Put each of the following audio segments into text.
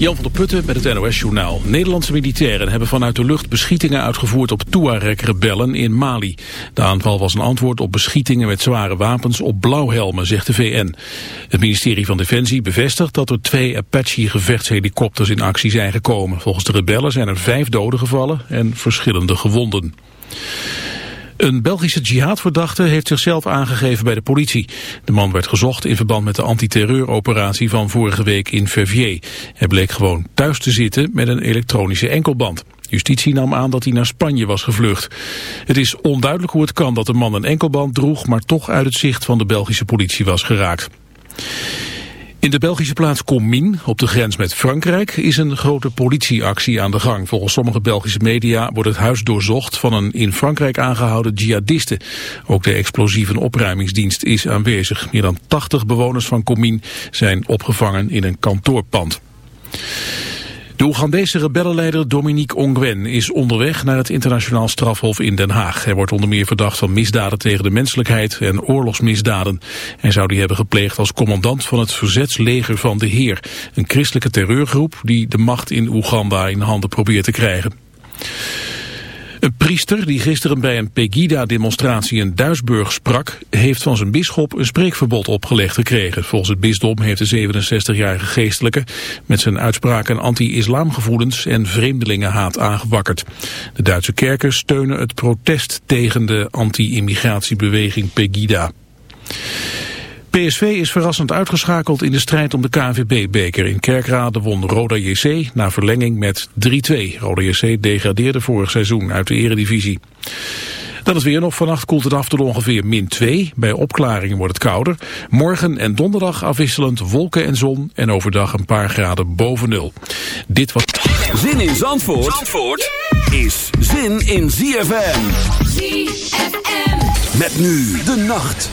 Jan van der Putten met het NOS-journaal. Nederlandse militairen hebben vanuit de lucht beschietingen uitgevoerd op Tuareg-rebellen in Mali. De aanval was een antwoord op beschietingen met zware wapens op blauwhelmen, zegt de VN. Het ministerie van Defensie bevestigt dat er twee Apache-gevechtshelikopters in actie zijn gekomen. Volgens de rebellen zijn er vijf doden gevallen en verschillende gewonden. Een Belgische jihadverdachte heeft zichzelf aangegeven bij de politie. De man werd gezocht in verband met de antiterreuroperatie van vorige week in Verviers. Hij bleek gewoon thuis te zitten met een elektronische enkelband. Justitie nam aan dat hij naar Spanje was gevlucht. Het is onduidelijk hoe het kan dat de man een enkelband droeg... maar toch uit het zicht van de Belgische politie was geraakt. In de Belgische plaats Commin, op de grens met Frankrijk, is een grote politieactie aan de gang. Volgens sommige Belgische media wordt het huis doorzocht van een in Frankrijk aangehouden jihadiste. Ook de explosieve opruimingsdienst is aanwezig. Meer dan 80 bewoners van Commin zijn opgevangen in een kantoorpand. De Oegandese rebellenleider Dominique Ongwen is onderweg naar het internationaal strafhof in Den Haag. Hij wordt onder meer verdacht van misdaden tegen de menselijkheid en oorlogsmisdaden. Hij zou die hebben gepleegd als commandant van het verzetsleger van de Heer. Een christelijke terreurgroep die de macht in Oeganda in handen probeert te krijgen. Een priester die gisteren bij een Pegida-demonstratie in Duisburg sprak... heeft van zijn bisschop een spreekverbod opgelegd gekregen. Volgens het bisdom heeft de 67-jarige geestelijke... met zijn uitspraken anti-islamgevoelens en vreemdelingenhaat aangewakkerd. De Duitse kerken steunen het protest tegen de anti-immigratiebeweging Pegida. PSV is verrassend uitgeschakeld in de strijd om de KNVB-beker. In Kerkrade won Roda JC na verlenging met 3-2. Roda JC degradeerde vorig seizoen uit de eredivisie. Dan is weer nog. Vannacht koelt het af tot ongeveer min 2. Bij opklaringen wordt het kouder. Morgen en donderdag afwisselend wolken en zon. En overdag een paar graden boven nul. Dit was... Zin in Zandvoort, Zandvoort is zin in ZFM. ZFM. Met nu de nacht.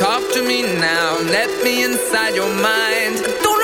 Talk to me now, let me inside your mind. Don't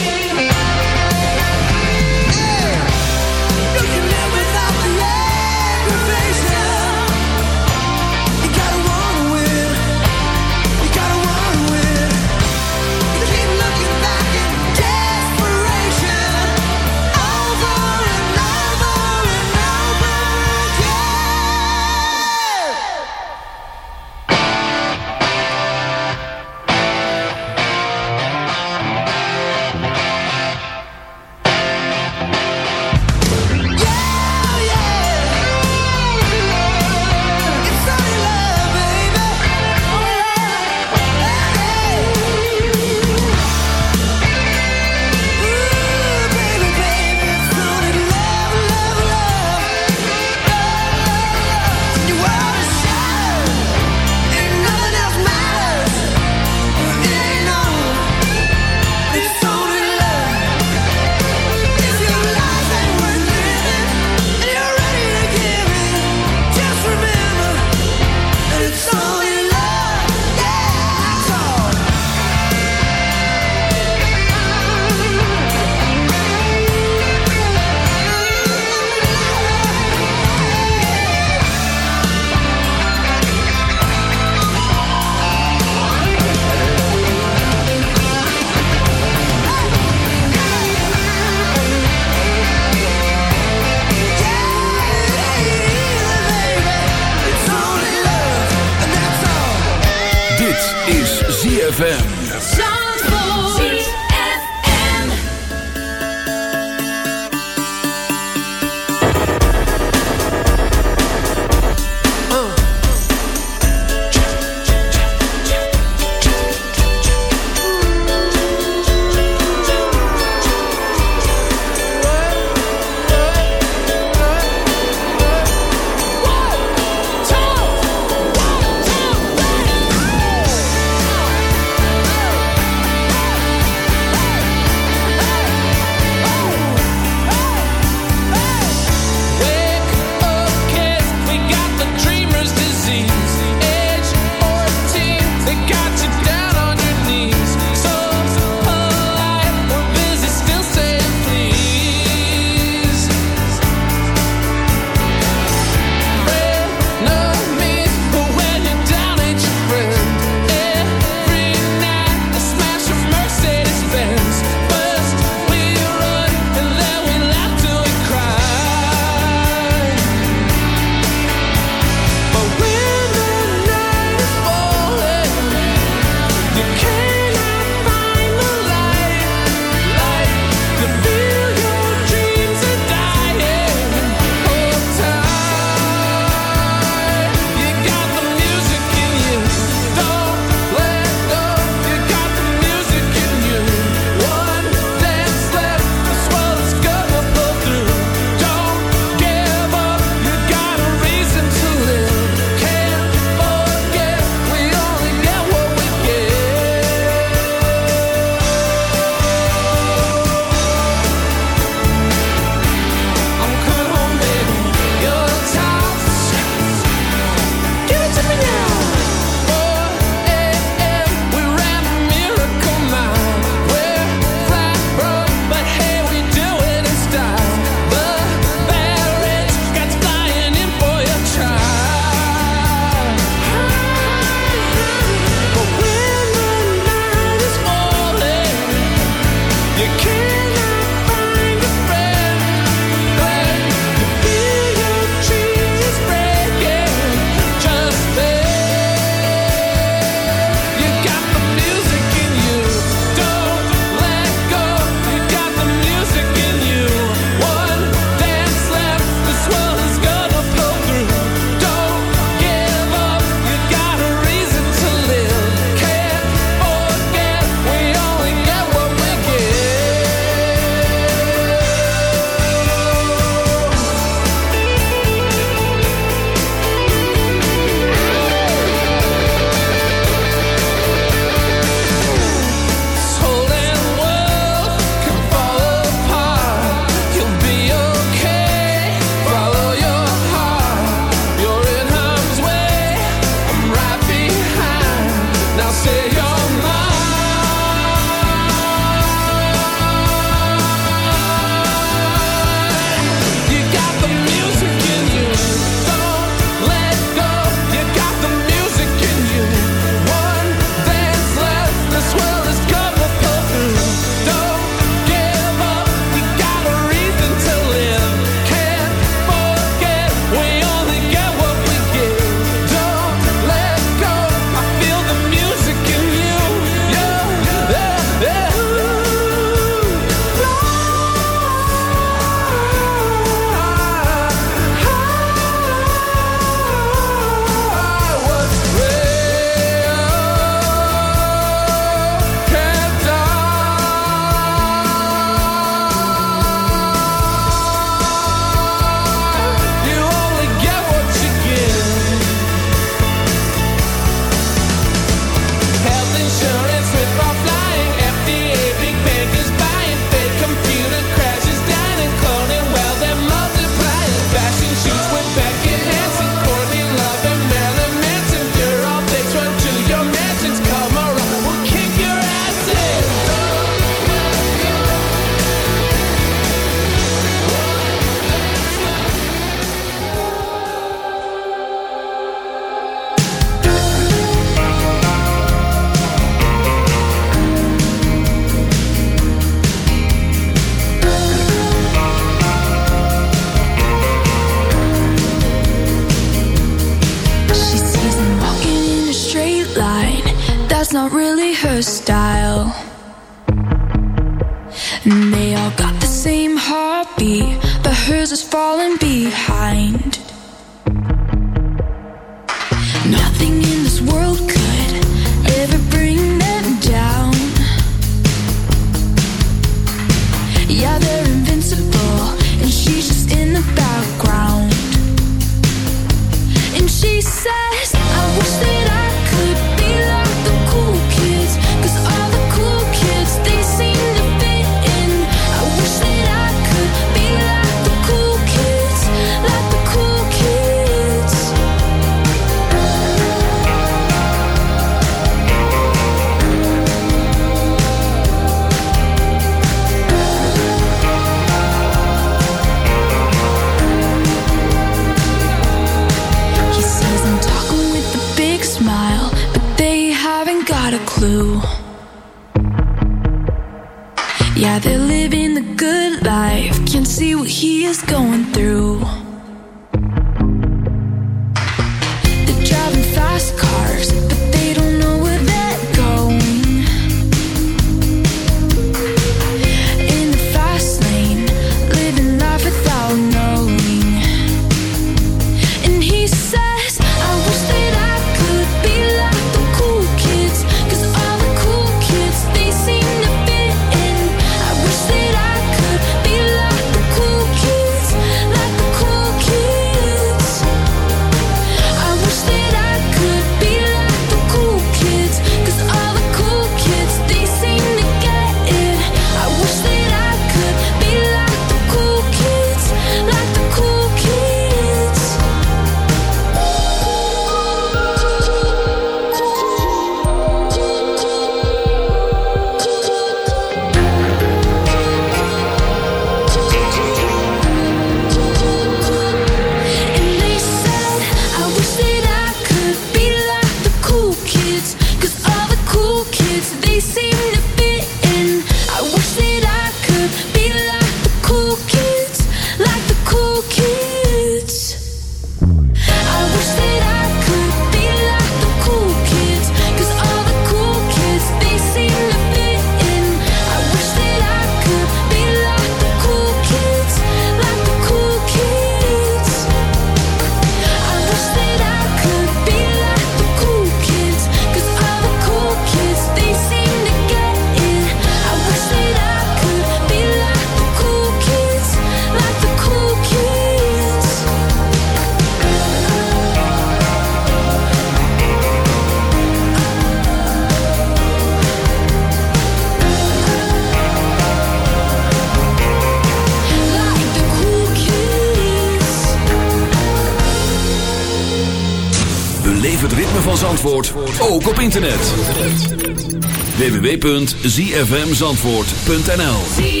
www.zfmzandvoort.nl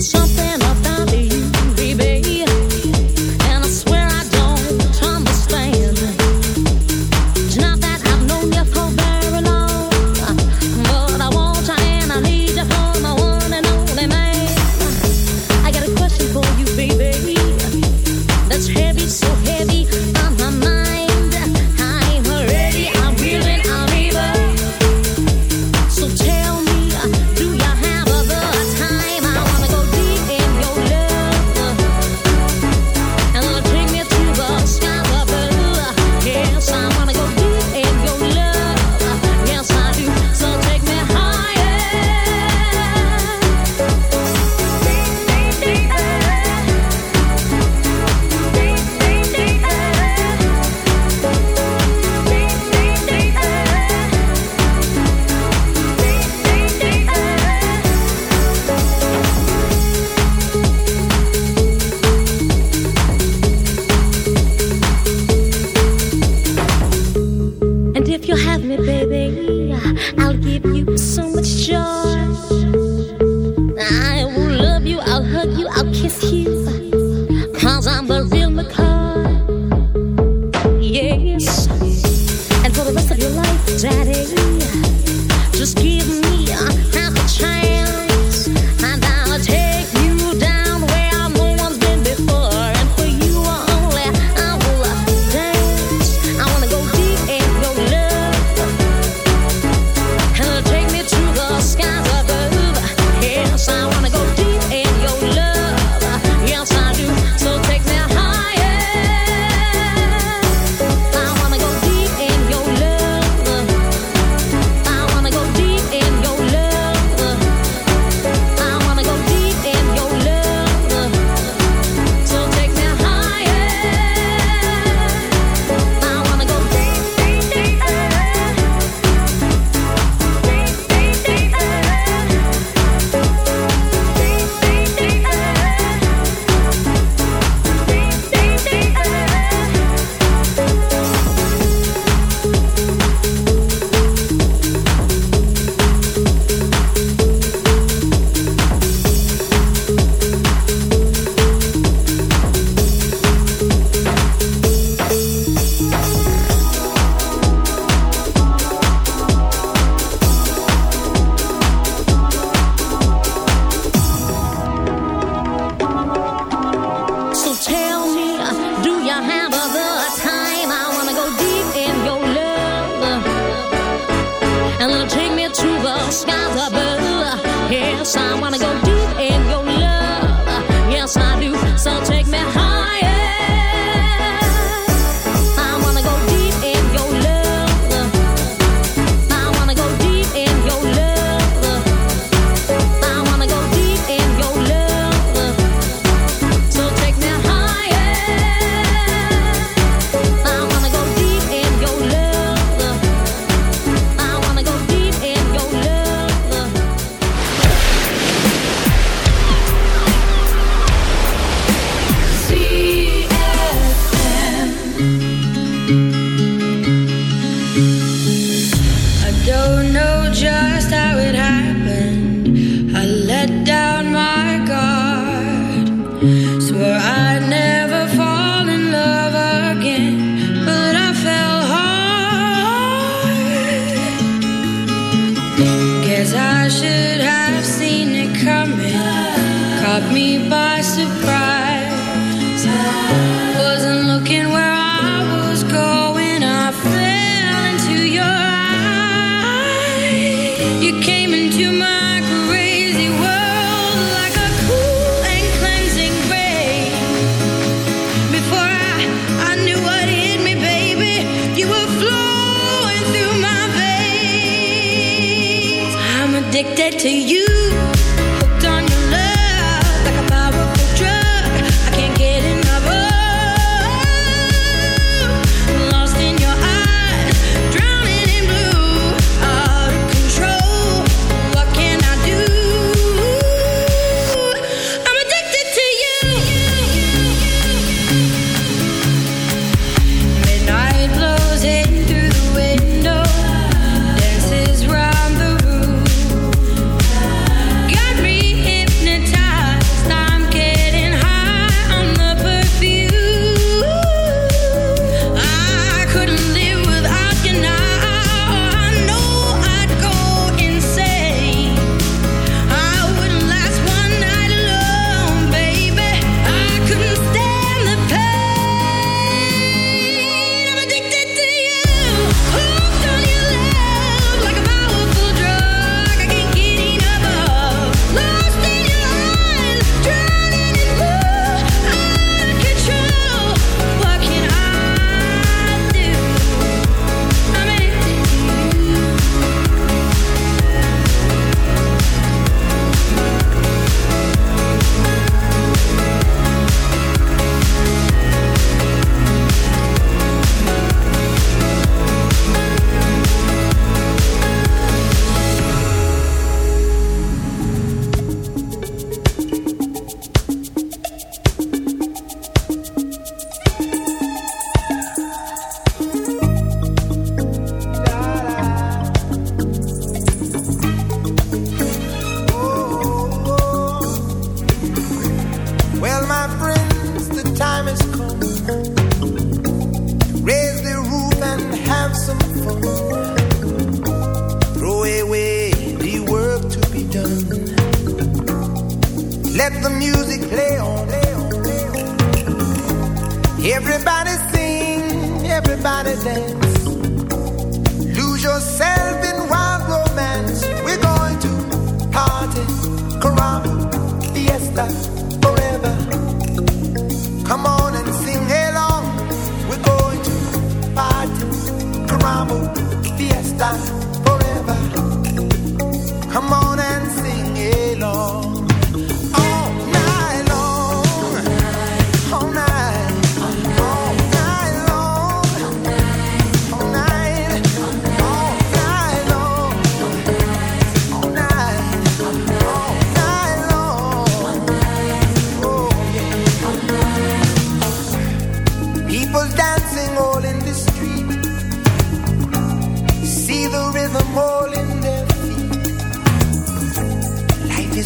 something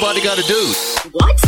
everybody got a do. What?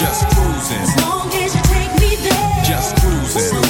just cruising, As long as you take me there. just cruising,